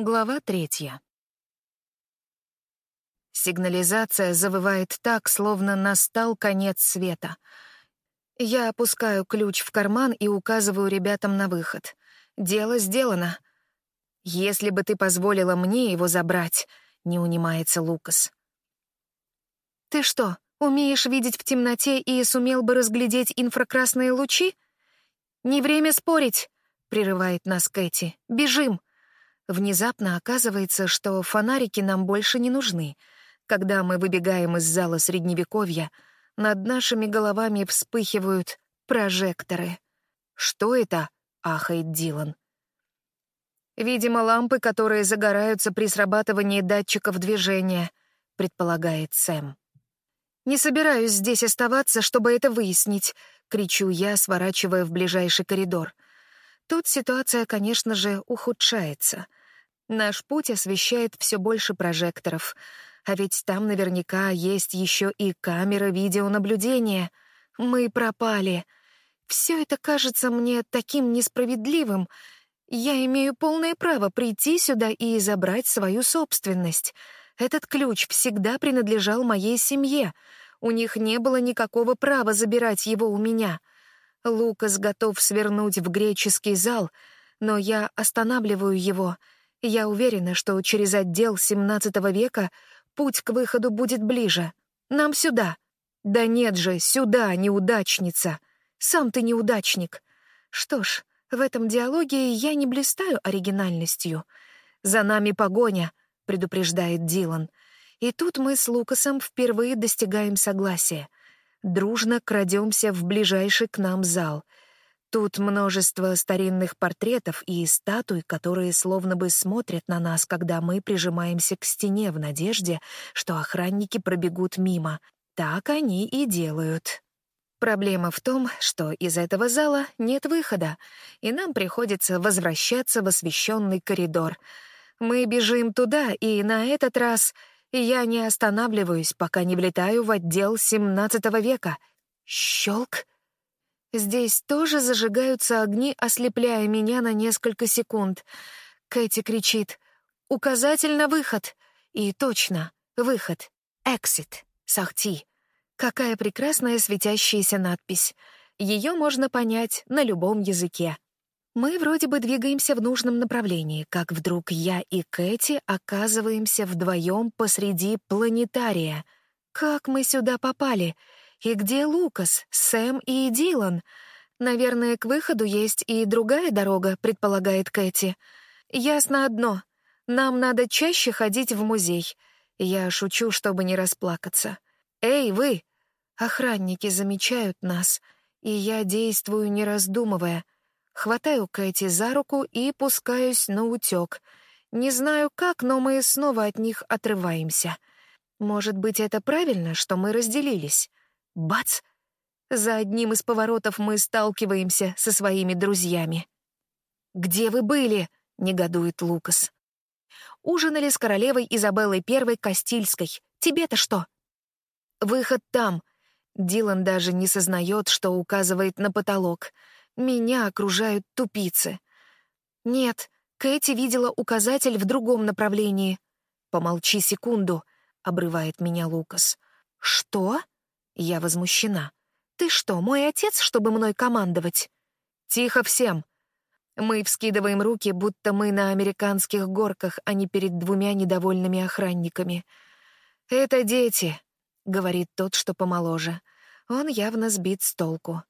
Глава третья. Сигнализация завывает так, словно настал конец света. Я опускаю ключ в карман и указываю ребятам на выход. Дело сделано. Если бы ты позволила мне его забрать, не унимается Лукас. Ты что, умеешь видеть в темноте и сумел бы разглядеть инфракрасные лучи? Не время спорить, прерывает нас Кэти. Бежим. Внезапно оказывается, что фонарики нам больше не нужны. Когда мы выбегаем из зала Средневековья, над нашими головами вспыхивают прожекторы. «Что это?» — ахает Дилан. «Видимо, лампы, которые загораются при срабатывании датчиков движения», — предполагает Сэм. «Не собираюсь здесь оставаться, чтобы это выяснить», — кричу я, сворачивая в ближайший коридор. Тут ситуация, конечно же, ухудшается — Наш путь освещает все больше прожекторов, а ведь там наверняка есть еще и камера видеонаблюдения. Мы пропали. Все это кажется мне таким несправедливым. Я имею полное право прийти сюда и забрать свою собственность. Этот ключ всегда принадлежал моей семье. У них не было никакого права забирать его у меня. Лукас готов свернуть в греческий зал, но я останавливаю его — я уверена, что через отдел XVII века путь к выходу будет ближе. Нам сюда. Да нет же, сюда, неудачница. Сам ты неудачник. Что ж, в этом диалоге я не блистаю оригинальностью. За нами погоня, предупреждает Дилан. И тут мы с Лукасом впервые достигаем согласия. Дружно крадемся в ближайший к нам зал — Тут множество старинных портретов и статуй, которые словно бы смотрят на нас, когда мы прижимаемся к стене в надежде, что охранники пробегут мимо. Так они и делают. Проблема в том, что из этого зала нет выхода, и нам приходится возвращаться в освещенный коридор. Мы бежим туда, и на этот раз я не останавливаюсь, пока не влетаю в отдел XVII века. Щелк! Здесь тоже зажигаются огни, ослепляя меня на несколько секунд. Кэти кричит «Указатель на выход!» И точно, выход. Exit. Сахти. Какая прекрасная светящаяся надпись. Ее можно понять на любом языке. Мы вроде бы двигаемся в нужном направлении, как вдруг я и Кэти оказываемся вдвоем посреди планетария. Как мы сюда попали? И где Лукас, Сэм и Дилан? Наверное, к выходу есть и другая дорога, предполагает Кэти. Ясно одно. Нам надо чаще ходить в музей. Я шучу, чтобы не расплакаться. Эй, вы! Охранники замечают нас, и я действую, не раздумывая. Хватаю Кэти за руку и пускаюсь на утёк. Не знаю как, но мы снова от них отрываемся. Может быть, это правильно, что мы разделились? Бац! За одним из поворотов мы сталкиваемся со своими друзьями. «Где вы были?» — негодует Лукас. «Ужинали с королевой Изабеллой I Кастильской. Тебе-то что?» «Выход там». Дилан даже не сознает, что указывает на потолок. Меня окружают тупицы. «Нет, Кэти видела указатель в другом направлении». «Помолчи секунду», — обрывает меня Лукас. «Что?» Я возмущена. «Ты что, мой отец, чтобы мной командовать?» «Тихо всем!» Мы вскидываем руки, будто мы на американских горках, а не перед двумя недовольными охранниками. «Это дети», — говорит тот, что помоложе. Он явно сбит с толку.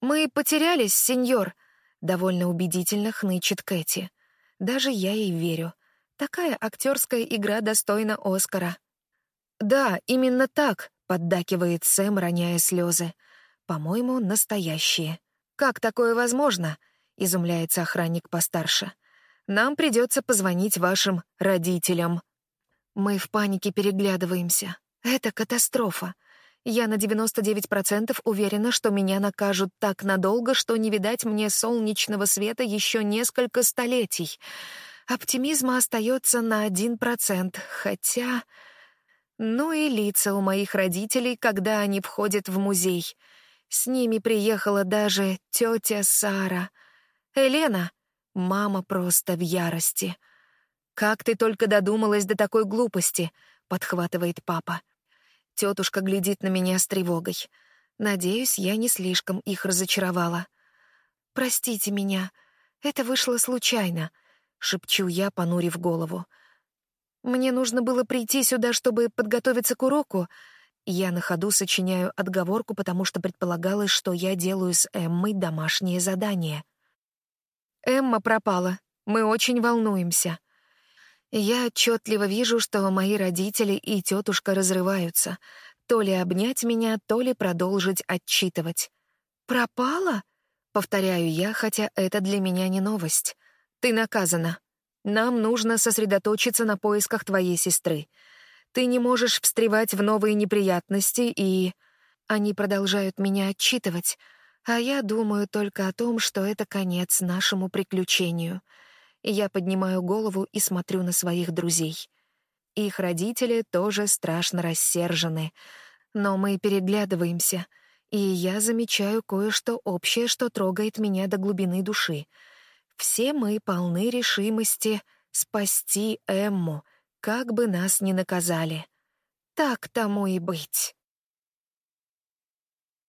«Мы потерялись, сеньор», — довольно убедительно хнычет Кэти. Даже я ей верю. Такая актерская игра достойна Оскара. «Да, именно так», — поддакивает Сэм, роняя слезы. «По-моему, настоящие». «Как такое возможно?» — изумляется охранник постарше. «Нам придется позвонить вашим родителям». Мы в панике переглядываемся. Это катастрофа. Я на 99% уверена, что меня накажут так надолго, что не видать мне солнечного света еще несколько столетий. Оптимизма остается на 1%, хотя... Ну и лица у моих родителей, когда они входят в музей. С ними приехала даже тетя Сара. Елена, мама просто в ярости. «Как ты только додумалась до такой глупости?» — подхватывает папа. Тетушка глядит на меня с тревогой. Надеюсь, я не слишком их разочаровала. «Простите меня, это вышло случайно», — шепчу я, понурив голову. «Мне нужно было прийти сюда, чтобы подготовиться к уроку». Я на ходу сочиняю отговорку, потому что предполагалось, что я делаю с Эммой домашнее задание. Эмма пропала. Мы очень волнуемся. Я отчетливо вижу, что мои родители и тетушка разрываются. То ли обнять меня, то ли продолжить отчитывать. «Пропала?» — повторяю я, хотя это для меня не новость. «Ты наказана. Нам нужно сосредоточиться на поисках твоей сестры. Ты не можешь встревать в новые неприятности и...» Они продолжают меня отчитывать, а я думаю только о том, что это конец нашему приключению — я поднимаю голову и смотрю на своих друзей. Их родители тоже страшно рассержены, но мы переглядываемся, и я замечаю кое-что общее, что трогает меня до глубины души. Все мы полны решимости спасти Эмму, как бы нас ни наказали. Так тому и быть.